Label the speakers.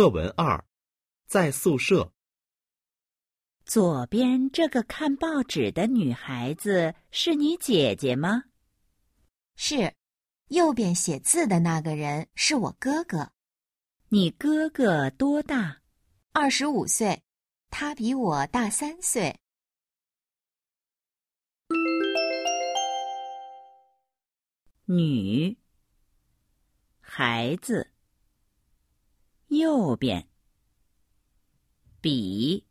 Speaker 1: 课文二，在宿舍。
Speaker 2: 左边这个看报纸的女孩子是你姐姐吗？
Speaker 3: 是。右边写字的那个人是我哥哥。
Speaker 2: 你哥哥多大？
Speaker 3: 二十五岁，他比我大三岁。
Speaker 2: 女，孩子。右边，笔。